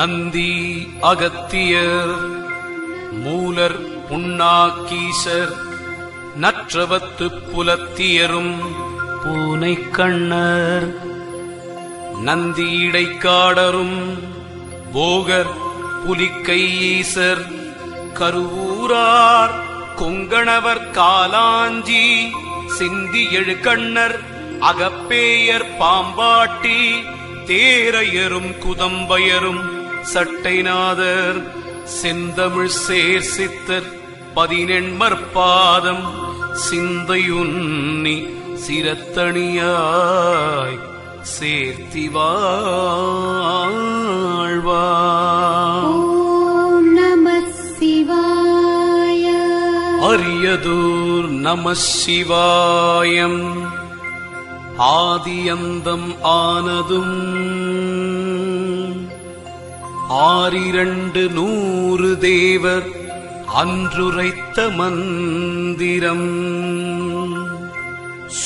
நந்தி அகத்தியர் மூலர் புண்ணாக்கீசர் நற்றவத்து புலத்தியரும் பூனை கண்ணர். நந்தி இடைக்காடரும் போகர் புலிக்கையீசர் கருவூரார் கொங்கணவர் காலாஞ்சி சிந்தி எழுக்கண்ணர் அகப்பேயர் பாம்பாட்டி தேரையரும் குதம்பயரும் சட்டைநாதர் செந்தமிழ் சேர் சித்தர் பதினெண்மற்பாதம் சிந்தையுன்னி சிரத்தணியாய் சேர்த்தி சிவாய. அரியதூர் நம சிவாயம். ஆதியந்தம் ஆனதும் ஆறிரண்டு நூறு தேவர் அன்றுரைத்த மந்திரம்.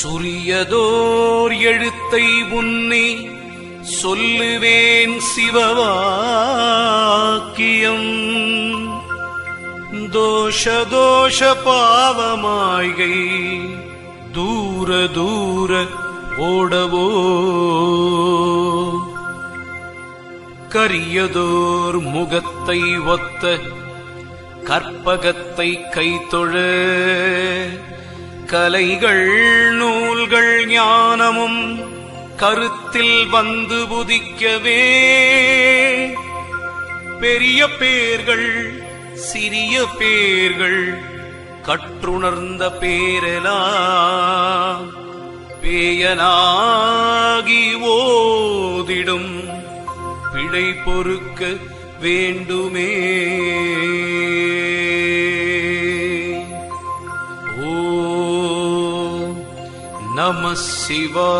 சுரியதோர் எழுத்தை உன்னி சொல்லுவேன் சிவவாக்கியம். தோஷதோஷ பாவமாய்கை தூர தூர ஓடவோ. கரியதோர் முகத்தை ஒத்த கற்பகத்தை கைத்தொழ கலைகள் நூல்கள் ஞானமும் கருத்தில் வந்து புதிக்கவே பெரிய பேர்கள் சிறிய பேர்கள் கற்றுணர்ந்த பேரெலாம். பேயனாகி ஓதிடும் பிழை பொறுக்க வேண்டுமே. ஓ நம சிவாய.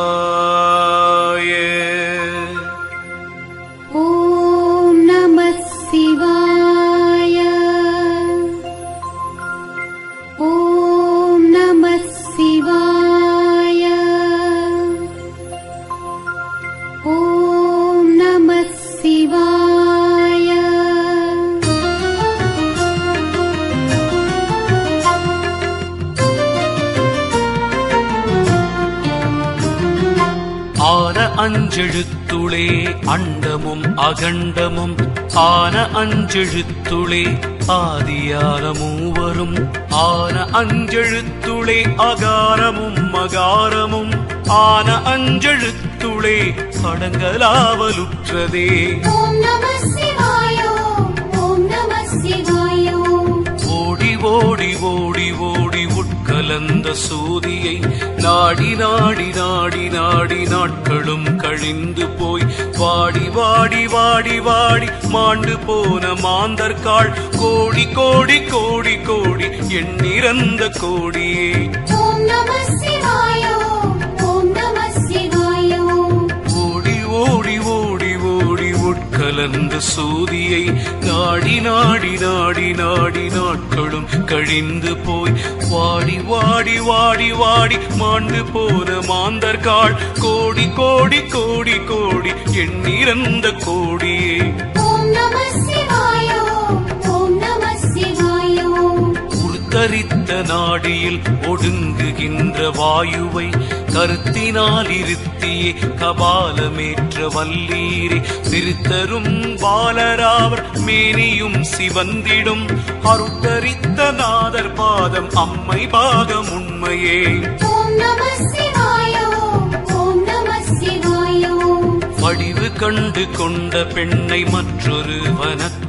அகண்டமும் ஆன அஞ்செழுத்துளே ஆதியான மூவரும் ஆன அஞ்செழுத்துளே அகாரமும் மகாரமும் ஆன அஞ்செழுத்துளே அடங்கலாவலுற்றதே ஓடி ஓடி ஓடி உட்கலந்த சூதியை நாடி நாடி நாடி நாடி நாட்களும் கழிந்து போய் வாடி வாடி வாடி வாடி மாண்டு போன மாந்தர்காள் கோடி கோடி கோடி கோடி எண்ணிறந்த கோடியே. உட்கலந்த சூதியை நாடி நாடி நாடி நாடி நாட்களும் கழிந்து போய் வாடி வாடி வாடி வாடி மாண்டு போன மாந்தர்காள் கோடி கோடி கோடி கோடி எண்ணிறந்த கோடியே. உருத்தரித்த நாடியில் ஒடுங்குகின்ற வாயுவை கருத்தினால் இருத்தியே கபாலமேற்ற வல்லீரே. திருத்தரும் பாலராவர் மேனியும் சிவந்திடும். அருட்டரித்த நாதர் பாதம் அம்மை பாகம் உண்மையே. வடிவு கண்டு கொண்ட பெண்ணை மற்றொரு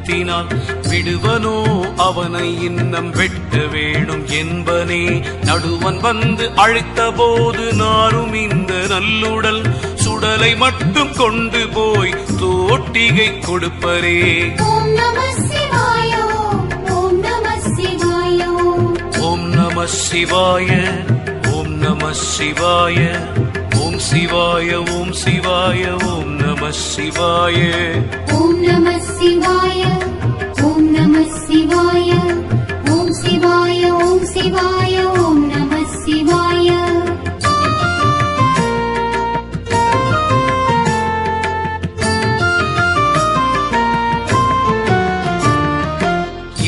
வனத்தினால் விடுவனோ அவனை இன்னம் வெட்ட வேணும் என்பனே. நடுவன் வந்து அழைத்த போது நாரும் இந்த நல்லுடல் சுடலை மட்டும் கொண்டு போய் தோட்டிகை கொடுப்பரே. ஓம் நம சிவாய ஓம் நம சிவாய. ஓம் சிவாய ஓம் சிவாய ஓம் நம சிவாய. ஓம் நம சிவாய ஓம் நம சிவாய ஓம் சிவாய ஓம் சிவாய ஓம் நம சிவாய.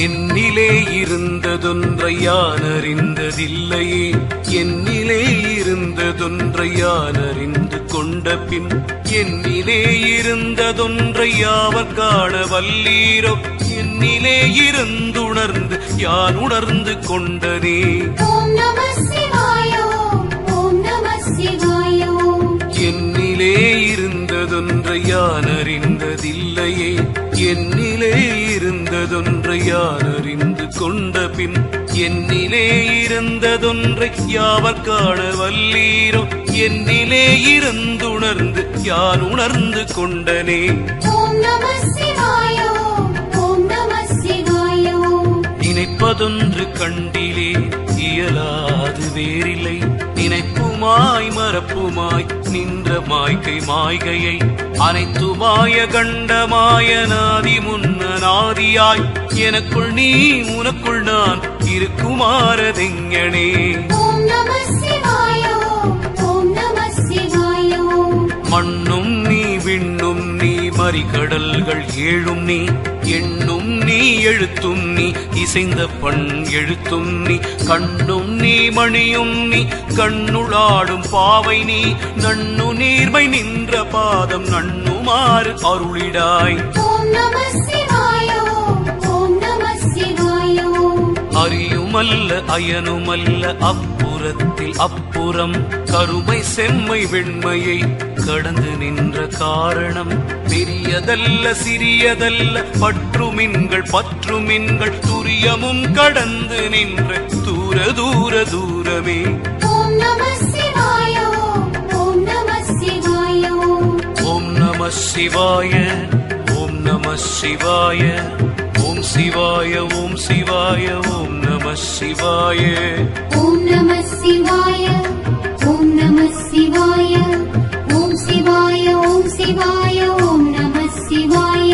என்னிலே இருந்ததொன்றை யான் அறிந்ததில்லையே என் இருந்ததொன்றை யான் அறிந்து கொண்ட பின் என்னிலே இருந்ததொன்றை யாவர் காண வல்லீரோ? என்னிலே இருந்துணர்ந்து யான் உணர்ந்து ஓம் என்னிலே இருந்ததொன்றை யான் அறிந்ததில்லையே என்னிலே இருந்ததொன்றை யான் அறிந்து கொண்ட பின் என்னிலே இருந்ததொன்றை யாவர் காண வல்லீரோ? என்னிலே இருந்துணர்ந்து யான் உணர்ந்து கொண்டனே? நினைப்பதொன்று கண்டிலே இயலாது வேறில்லை. நினைப்புமாய் மறப்புமாய் நின்ற மாய்கை மாய்கையை அனைத்துமாய கண்டமாய நாதி முன்ன நாதியாய் எனக்குள் நீ உனக்குள் நான் இருக்குமாறதெங்கனே. மண்ணும் நீ விண்ணும் நீ மறிகடல்கள் ஏழும் நீ எண்ணும் எழுத்தும் நீ இசைந்த பண் எழுத்தும் நீ கண்ணும் நீ மணியும் நீ கண்ணுளாடும் பாவை நீ நண்ணு நீர்மை நின்ற பாதம் நண்ணுமாறு அருளிடாய். அறியுமல்ல அயனுமல்ல அப்புறத்தில் அப்புறம் கருமை செம்மை வெண்மையை கடந்து நின்ற காரணம் பெரியதல்ல சிறியதல்ல. பற்றுமின்கள் பற்றுமின்கள் துரியமும் கடந்து நின்ற தூர தூர தூரமே. ஓம் நம சிவாய ஓம் நம சிவாய. ஓம் சிவாய ஓம் சிவாய ஓம் நம சிவாய. ஓம் நம சிவாய ஓம் நம சிவாய ஓம் சிவாய ஓம் சிவாய ஓம் நம சிவாய.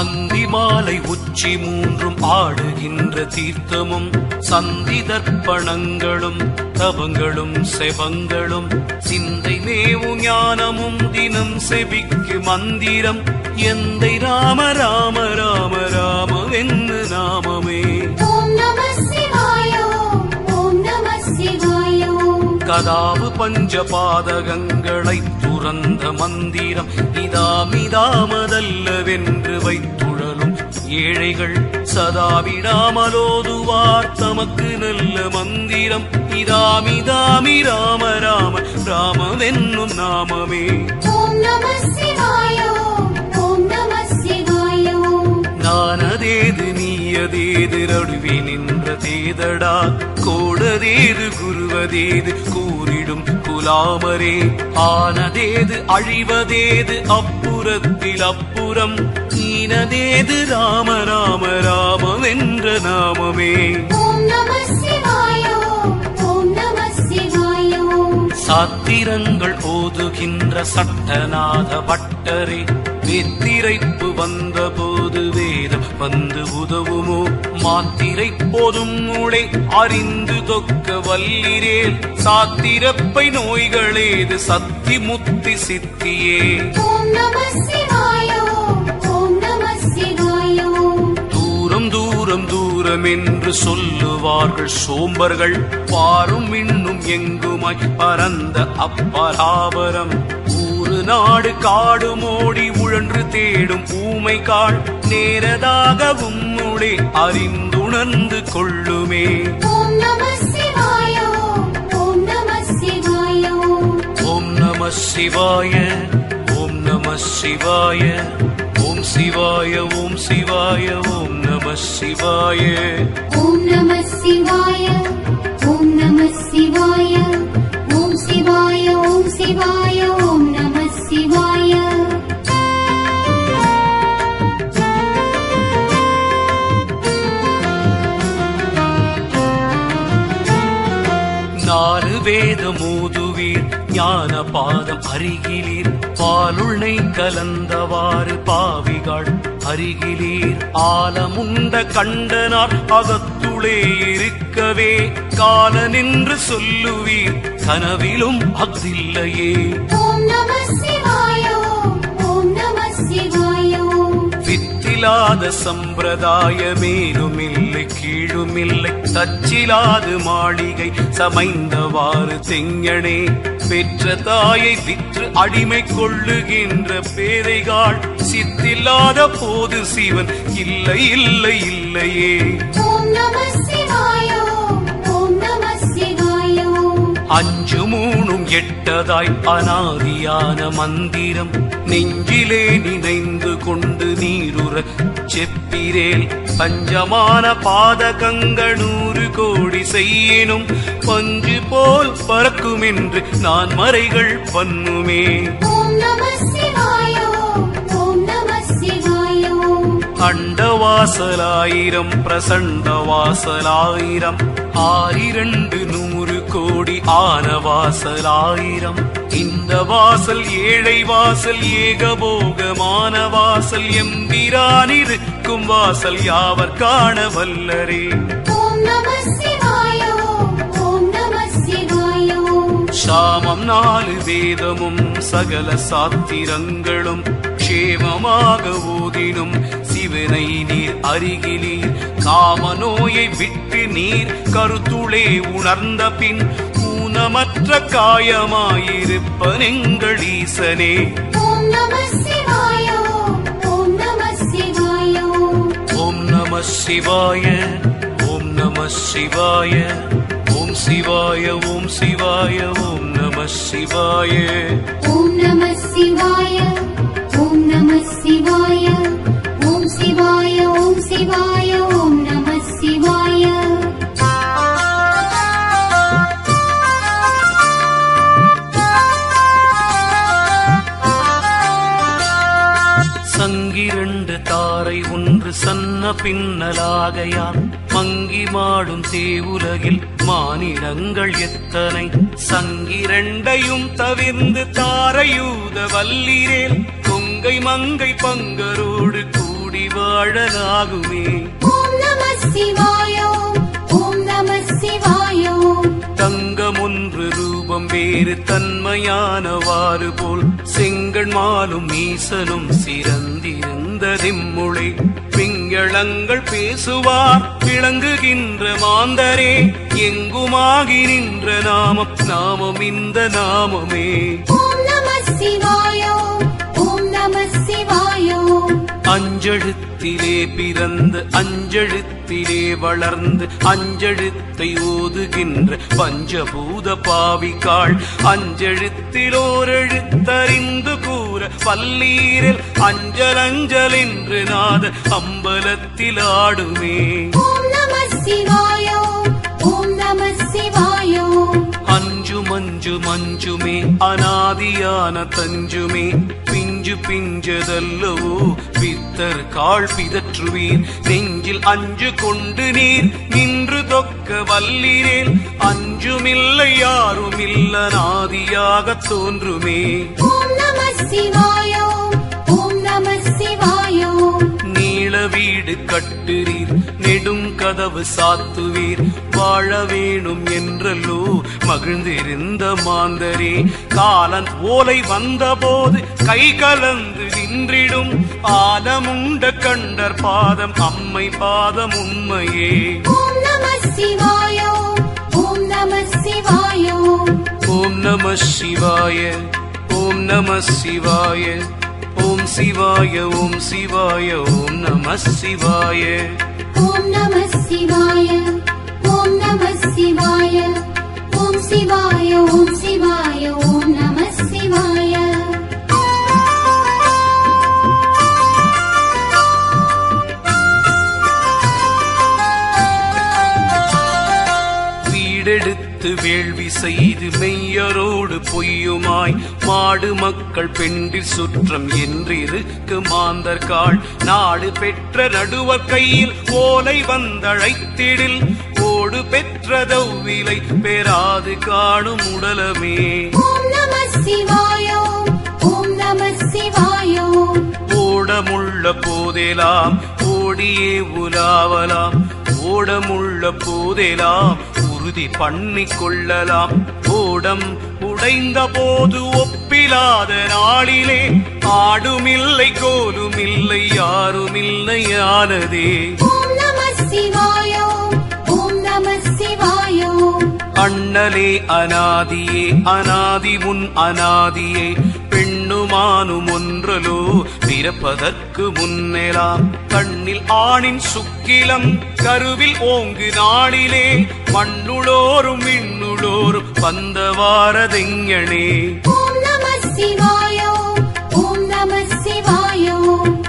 அந்தி மாலை உச்சி மூன்றும் ஆடுகின்ற தீர்த்தமும் சந்தி தர்ப்பணங்களும் தவங்களும் செவங்களும் சிந்தை மேவு ஞானமும் தினம் செபிக்கு மந்திரம். எந்தை ராம ராம ராம ராமவென்னு நாமமே. கதாவு பஞ்சபாதகங்களை துறந்த மந்திரம். இதாமிதாமதல்லவென்று வைத்துழலும் ஏழைகள். சதா விடாமலோதுவார் தமக்கு நல்ல மந்திரம். ராம ராம ராமவென்னும் நாமமே. நானதேது நீயதேது நடுவே நின்ற தேதடா. கோடதேது குருவதேது கூறிடும் குலாமரே. ஆனதேது அழிவதேது அப்புறத்தில் அப்புறம். ஈனதேது ராம ராம ராமவென்ற நாமமே. சாத்திரங்கள் ஓதுகின்ற சட்டநாத பட்டரே வெத்திரைப்பு வந்த போது வேதம் வந்து உதவுமோ? மாத்திரை போதும் மூளை அறிந்து தொக்க வல்லிரேல் சாத்திரப்பை நோய்களேது சத்தி முத்தி சித்தியே தூரம் என்று சொல்லுவார்கள். சோம்பர்கள் பாரும் இன்னும் எங்குமாய் பரந்த அப்பராபரம் ஊரு நாடு காடு மோடி உழன்று தேடும் ஊமை காள் நேரதாகவும் உளே அறிந்துணர்ந்து கொள்ளுமே. ஓம் நம சிவாய ஓம் நம சிவாய. ஓம் சிவாய ஓம் சிவாய ஓம் சிவாய. ஓம் நம சிவாய ஓம் நம சிவாய ஓம் சிவாய ஓம் சிவாய ஓம் நம சிவாய. நாலு வேதமோதுவீர் ஞான பாதம் அருகிலீர் பாலுள்ளை கலந்தவாறு பாவிகள். அருகிலீர் ஆலமுண்ட கண்டனார் அகத்துளே இருக்கவே. கால நின்று சொல்லுவீர் கனவிலும் அஃதில்லையே. வித்திலாத சம்பிரதாய மேலுமில்லை கீழுமில்லை தச்சிலாது மாளிகை சமைந்தவாறு செங்கனே. பெற்ற தாயை விற்று அடிமை கொள்ளுகின்ற பேதைகாள். சித்தில்லாத போது சிவன் இல்லை இல்லை இல்லையே. எட்டதாய் அனாதியான மந்திரம் நெஞ்சிலே நினைந்து கொண்டு நீருற செப்பிரேல் பஞ்சமான பாதகங்கள் நூறு கோடி செய்யினும் பஞ்சு போல் பறக்குமென்று நான் மறைகள் பண்ணுமே. அண்டவாசலாயிரம் பிரசண்ட வாசலாயிரம் ஆயிரண்டு நூறு கோடி ஆன வாசலாயிரம் இந்த வாசல் ஏழை வாசல் ஏகபோகமான வாசல். எம்பிரானிருக்கும் வாசல் யாவர் காண வல்லரே? சாமம் நாலு வேதமும் சகல சாத்திரங்களும். க்ஷேமமாக ஓதினும் சிவனை நீர் அருகிலீர். காம நோயை விட்டு நீர் கருத்துளே உணர்ந்த பின் ஊனமற்ற காயமாயிருப்பனெங்கள் ஈசனே. ஓம் நம சிவாய ஓம் நம சிவாய. ஓம் சிவாய ஓம் சிவாய ஓம் நம சிவாய ஓம் நம சிவாய. ஓம் நம சிவாய ஓம் சிவாய ஓம் சிவாய ஓம் நம சிவாய. சங்கிரண்டு தாரை ஒன்று சன்ன பின்னலாகையால் மங்கி மாடும் தேவுலகில் மானிடங்கள் எத்தனை? சங்கிரண்டையும் தவிர்ந்து தாரையூத வல்லீரேல் கொங்கை மங்கை பங்கரூர் கூடி வாழலாகுமே தங்கம் ஒன்று ரூபம் வேறு தன்மையானவாறு போல் செங்கண் மாலும் ஈசனும் சிறந்திருந்த திம்முளை. பிங்களங்கள் பேசுவார் விளங்குகின்ற மாந்தரே. எங்குமாகி நின்ற நாமம் நாமம் இந்த நாமமே. சிவாய அஞ்செழுத்திலே பிறந்து அஞ்செழுத்திலே வளர்ந்து அஞ்செழுத்தை ஓதுகின்ற பஞ்சபூத பாவிக்காள் அஞ்செழுத்தில் ஓரெழுத்தறிந்து கூற பல்லீரில் அஞ்சல் அஞ்சல் என்று நாத அம்பலத்தில் ஆடுமே சிவாய ஓம் நம சிவாய. அஞ்சு மஞ்சு மஞ்சுமே அனாதியான தஞ்சுமே. பிஞ்சு பிஞ்சதல்லவோ? பித்தர் கால் பிதற்றுவீர். நெஞ்சில் அஞ்சு கொண்டு நீர் நின்று தொக்க வல்லிரேன் அஞ்சுமில்லை யாருமில்ல நாதியாகத் தோன்றுமே. ஓம் நம சிவாய வீடு கட்டுறீர் நெடும் கதவு சாத்துவீர். வாழ வேணும் என்றல்லோ மகிழ்ந்திருந்த மாந்தரே. காலன் ஓலை வந்தபோது கை கலந்து நின்றிடும். ஆலமுண்ட கண்டர் பாதம் அம்மை பாதம் உண்மையே. ஓம் நம சிவாய ஓம் நம சிவாய. शिवाय ॐ शिवाय ॐ नमः शिवाय। ॐ नमः शिवाय ॐ नमः शिवाय ॐ शिवाय ॐ शिवाय ॐ नमः शिवाय। மறுத்து வேள்வி செய்து மெய்யரோடு பொய்யுமாய். மாடு மக்கள் பெண்டில் சுற்றம் என்றிருக்கு மாந்தர்காள் நாடு பெற்ற நடுவர் கையில் ஓலை வந்தழைத்திடில். ஓடு பெற்ற தௌவிலை பெறாது காணும் உடலமே. ஓடமுள்ள போதெல்லாம் ஓடியே உலாவலாம். ஓடமுள்ள போதெல்லாம் உறுதி பண்ணிக் கொள்ளலாம் ஓடம் உடைந்த போது ஒப்பிலாத நாளிலே ஆடுமில்லை கோலுமில்லை யாருமில்லை ஆனதே. அண்ணலே அனாதியே அனாதி முன் அனாதியே பெண்ணுமானும் ஒன்றலோ பிறப்பதற்கு முன்னெலாம் கண்ணில் ஆணின் சுக்கிலம் கருவில் ஓங்கு நாளிலே. மண்ணுளோரும் விண்ணுளோரும் வந்தவாரதெங்கனே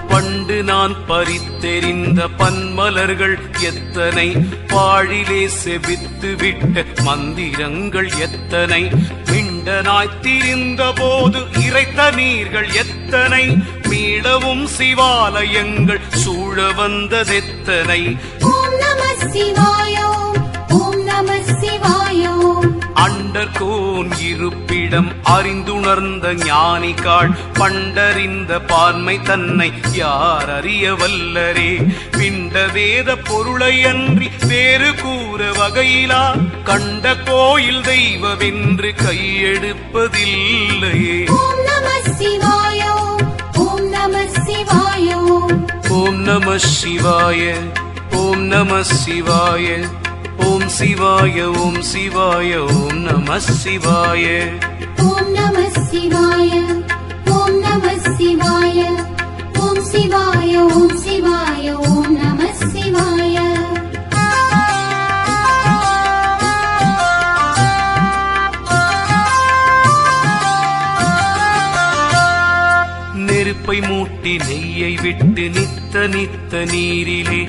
பண்டு நான் பறித்தெறிந்த பன்மலர்கள் எத்தனை? பாழிலே செபித்து விட்ட மந்திரங்கள் எத்தனை? மிண்டனாய் திரிந்த போது இறைத்த நீர்கள் எத்தனை? மீளவும் சிவாலயங்கள் சூழ வந்ததெத்தனை? ஓம் நம சிவாய ஓம் நம சிவாய. அண்டர்கோன் இருப்பிடம் அறிந்துணர்ந்த ஞானிகாள் பண்டறிந்த பார்மை தன்னை யார் அறிய வல்லரே பிண்ட வேத பொருளையன்றி வேறு கூற வகையிலா கண்ட கோயில் தெய்வமென்று கையெடுப்பதில்லையே. ஓம் நம சிவாய ஓம் நம சிவாய. ஓம் சிவாய ஓம் சிவாய ஓம் நம சிவாய. ஓம் நம சிவாய ஓம் நம சிவாய ஓம் சிவாய ஓம் சிவாய ஓம் நம சிவாய. நெருப்பை மூட்டி நெய்யை விட்டு நித்த நித்த நீரிலே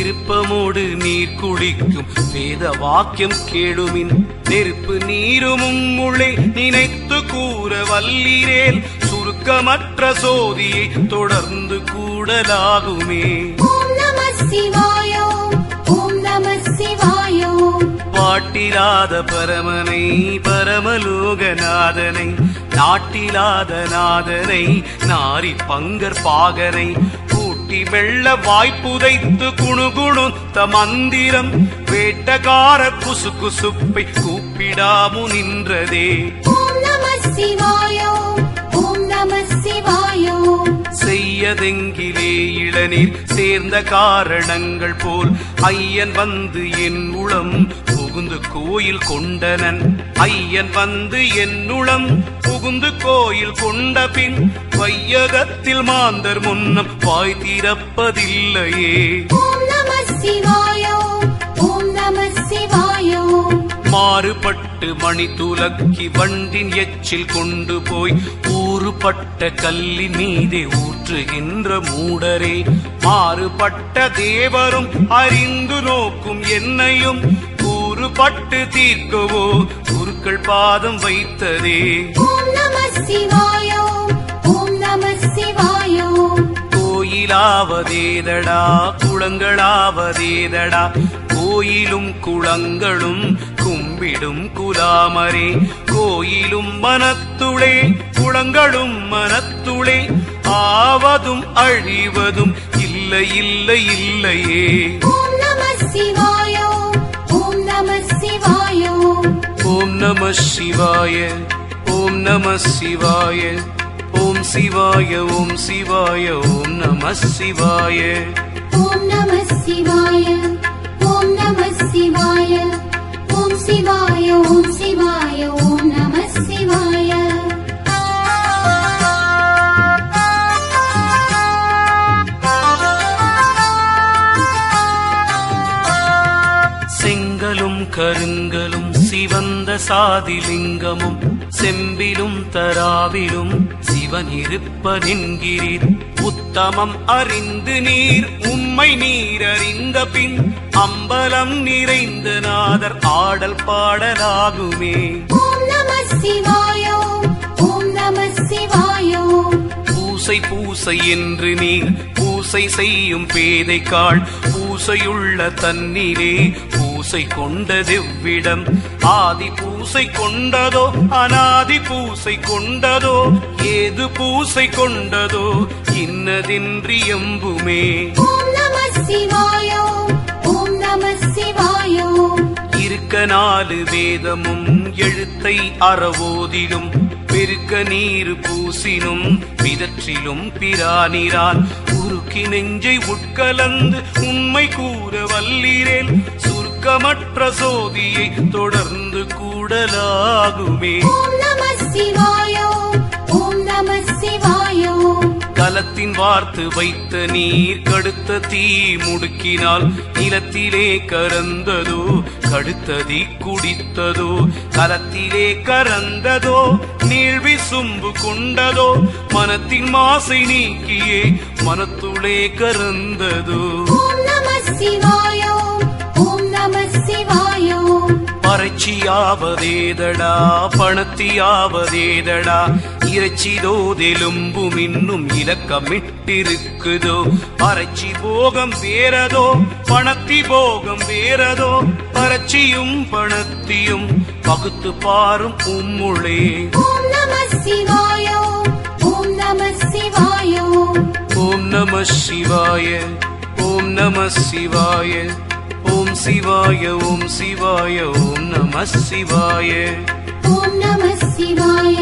விருப்பமோடு நீர் குடிக்கும். வேத வாக்கியம் கேளுமின் நெருப்பு நீருமும் உள்ளே நினைத்து கூற வல்லீரேல். சுருக்கமற்ற சோதியை தொடர்ந்து கூடலாகுமே. பாட்டிலாத பரமனை பரமலோகநாதனை. நாட்டிலாத நாதனை நாரி பங்கர் பாகனை. கூட்டி மெல்ல வாய்ப்புதைத்து குணுகுணுத்த மந்திரம் வேட்டக்கார குசு குசுப்பை கூப்பிடாமு நின்றதே. செய்யதெங்கிலே இளநீர் சேர்ந்த காரணங்கள் போல் ஐயன் வந்து என் உளம் புகுந்து கோயில் கொண்டனன். ஐயன் வந்து என் உளம் புகுந்து கோயில் கொண்ட பின் வையகத்தில் மாந்தர் முன்னம் வாய் சிவாய. மாறுபட்டு மணி துலக்கி வண்டின் எச்சில் கொண்டு போய் ஊறுபட்ட கல்லின் மீதே ஊற்றுகின்ற மூடரே. மாறுபட்ட தேவரும் அறிந்து நோக்கும் என்னையும் கூறுபட்டு தீர்க்கவோ? குருக்கள் பாதம் வைத்ததே. கோயிலாவதேதடா குளங்களாவதேதடா. கோயிலும் குளங்களும் கும்பிடும் குலாமரே. கோயிலும் மனத்துளே குளங்களும் மனத்துளே. ஆவதும் அழிவதும் இல்லை இல்லை இல்லையே. நம சிவாய ஓம் நம சிவாய ஓம் சிவாய ஓம் சிவாய ஓம் நம சிவாய. ஓம் நம சிவாய ஓம் நம சிவாய ஓம் சிவாய ஓம் சிவாய ஓம் நம சிவாய. செங்கலும் கருங்கலும் சிவந்த சாதிலிங்கமும் செம்பிலும் தராவிலும் சிவன் இருப்பதென்கிறீர் உத்தமம் அறிந்து நீர் உம்மை நீர் அறிந்த பின் அம்பலம் நிறைந்த நாதர் ஆடல் பாடலாகுமே. பூசை பூசை என்று நீ பூசை செய்யும் பேதைக்காள் பூசையுள்ள தன்னிலே பூசை கொண்டதெவ்விடம். ஆதி பூசை கொண்டதோ அனாதி பூசை கொண்டதோ ஏது பூசை கொண்டதோ இன்னதென்று எம்புமே. இருக்க நாலு வேதமும் எழுத்தை அறவோதிலும் பெருக்க நீர் பூசினும் பிதற்றிலும் பிரானிரான். உருக்கி நெஞ்சை உட்கலந்து உண்மை கூற வல்லீரேல் சுருக்கமற்ற சோதியை தொடர்ந்து கூடலாகுமே. கலத்தின் வார்த்து வைத்த நீர் கடுத்த தீ முடுக்கினால் நிலத்திலே கரந்ததோ கடுத்ததி குடித்ததோ கலத்திலே கரந்ததோ நீழ்வி சும்பு கொண்டதோ மனத்தின் மாசை நீக்கியே மனத்துளே சிவாய பறட்சியாவதேதடா பணத்தியாவதேதடா இறைச்சிதோதெலும்பும் இன்னும் இலக்கமிட்டிருக்குதோ? பறட்சி போகம் வேறதோ? பணத்தி போகம் வேறதோ? பறட்சியும் பணத்தியும் பகுத்து பாரும் உம்முளே. ஓம் நம சிவாய ஓம் நம சிவாய. ஓம் நம சிவாய ஓம் சிவாய ஓம் நம சிவாய. ஓம் நம சிவாய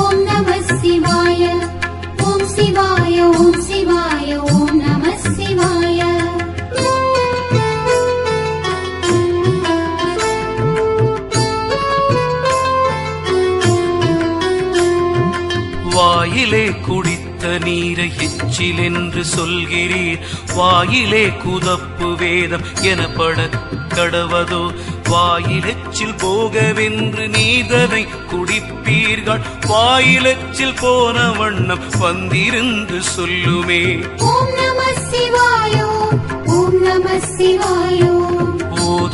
ஓம் நம சிவாய ஓம் சிவாய ஓம் சிவாய ஓம் நம சிவாய. வாயிலே குடித்த நீரை எச்சில் என்று சொல்கிறீர். வாயிலே குதப்பு வேதம் எனப்பட கடவதோ? வாயிலச்சில் போகவென்று நீதனை குடிப்பீர்கள். வாயிலச்சில் போன வண்ணம் வந்திருந்து சொல்லுமே. ஓம் நம சிவாயோ ஓம் நம சிவாயோ.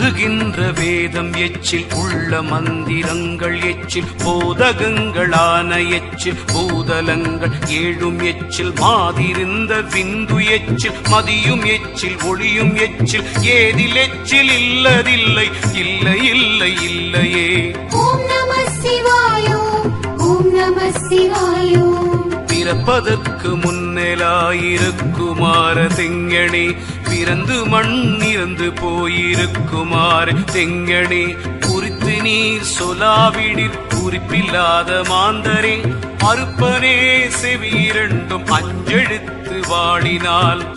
ஓதுகின்ற வேதம் எச்சில் உள்ள மந்திரங்கள் எச்சில் போதகங்களான எச்சில் பூதலங்கள் ஏழும் எச்சில் மாதிருந்த விந்து எச்சில் மதியும் எச்சில் ஒளியும் எச்சில் ஏதில் எச்சில் இல்லதில்லை இல்லை இல்லை இல்லையே. ஓம் நம சிவாயோ ஓம் நம சிவாயோ. பிறப்பதற்கு முன்னெலாயிருக்குமாற தெங்கணே. பிறந்து மண் இறந்து போயிருக்குமாறு தெங்கணே. குறித்து நீர் சொலாவிடிற் குறிப்பில்லாத மாந்தரே. மறுப்பனே செவிரண்டும் அஞ்செழுத்து வாடினால்.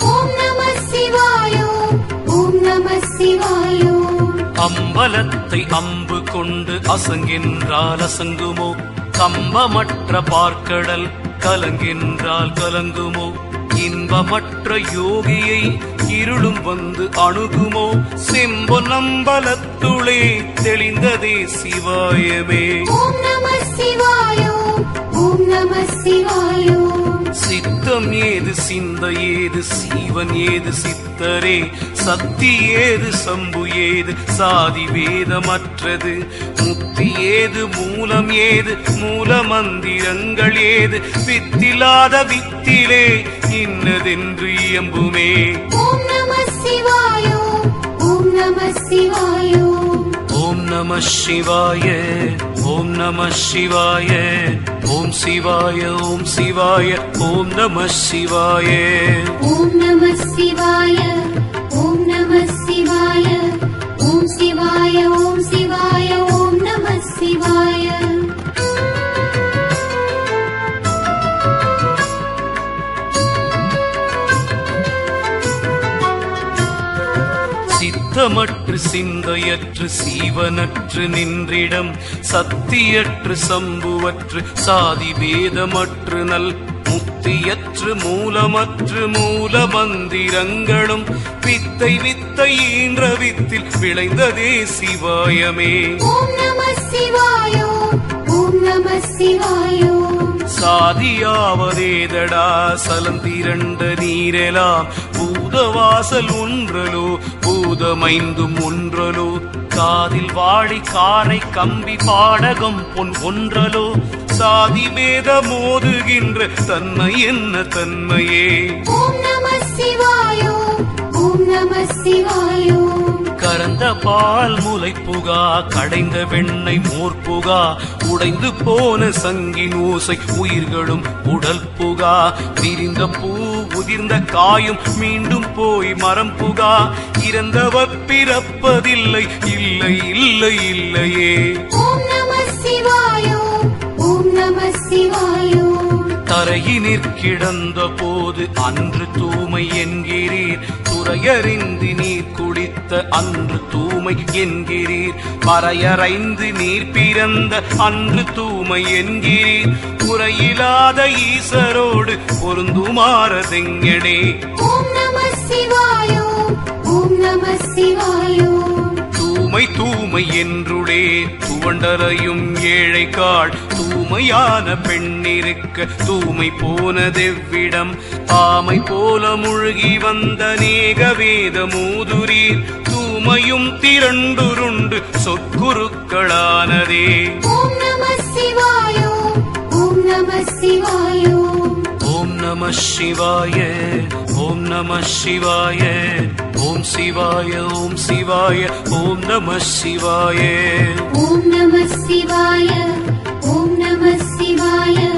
அம்பலத்தை அம்பு கொண்டு அசங்கின்றால் அசங்குமோ? கம்பமற்ற பார்க்கடல் கலங்கின்றால் கலங்குமோ? இன்பமற்ற யோகியை இருளும் வந்து அணுகுமோ? செம்பொன்னம்பலத்துளே தெளிந்ததே சிவாயமே. ஓம் நம சிவாயோ ஓம் நம சிவாயோ. சித்தம் ஏது சிந்த ஏது சீவன் ஏது சித்தரே? சக்தி ஏது சம்பு ஏது? சாதி வேதமற்றது முக்தி ஏது? மூலம் ஏது? மூல மந்திரங்கள் ஏது? வித்திலாத வித்திலே இன்னதென்று இயம்புமே. ஓம் நம சிவாய ஓம் நம சிவாய. ஓம் நம சிவாய. ॐ नमः शिवाय ॐ शिवाय ॐ शिवाय ॐ नमः शिवाय ॐ नमः शिवाय ॐ नमः शिवाय ॐ शिवाय ॐ शिवाय ॐ नमः शिवाय सिद्धमठ சிந்தையற்று சீவனற்று நின்றிடம் சத்தியற்று சம்புவற்று சாதி வேதமற்று நல் முக்தியற்று மூலமற்று மூல மந்திரங்களும் வித்தை வித்தை ஈன்ற வித்தில் விளைந்ததே சிவாயமே. சாதியாவதேதடா சலம் திரண்ட நீரெலாம் பூதவாசல் ஒன்றலோ பூதமைந்தும் ஒன்றலோ காதில் வாழை காரை கம்பி பாடகம் பொன் ஒன்றலோ? சாதி வேத மோதுகின்ற தன்மை என்ன தன்மையே? ஓம் நம சிவாயோ ஓம் நம சிவாயோ. கறந்த பால் முளைப்புகா கடைந்த வெண்ணெய் மோர்ப்புகா உடைந்து போன சங்கின் ஓசை உயிர்களும் உடல் புகா. விரிந்த பூ உதிர்ந்த காயும் மீண்டும் போய் மரம் புகா. இறந்தவர் பிறப்பதில்லை இல்லை இல்லை இல்லையே. தரையினிற் கிடந்த போது அன்று தூமை என்கிறீர். துறையறிந்து நீர் குடித்த அன்று தூமை என்கிறீர். மறையறைந்து நீர் பிறந்த அன்று தூமை என்கிறீர். குறையில்லாத ஈசரோடு பொருந்துமாறதெங்கடே ஓம் நம சிவாயோ ஓம் நம சிவாயோ. தூமை தூமை என்றுடே துவண்டரையும் ஏழைக்காள். தூமையான பெண்ணிருக்க தூமை போனதெவ்விடம்? ஆமை போல முழுகி வந்த நேக வேத மூதுரீர். தூமையும் திரண்டுருண்டு சொற்குருக்களானதே. ஓம் நம சிவாயோ ஓம் நம சிவாயோ. ஓம் நம சிவாய ஓம் நம சிவாய. ॐ शिवाय ॐ शिवाय ॐ नमः शिवाय। ॐ नमः शिवाय ॐ नमः शिवाय।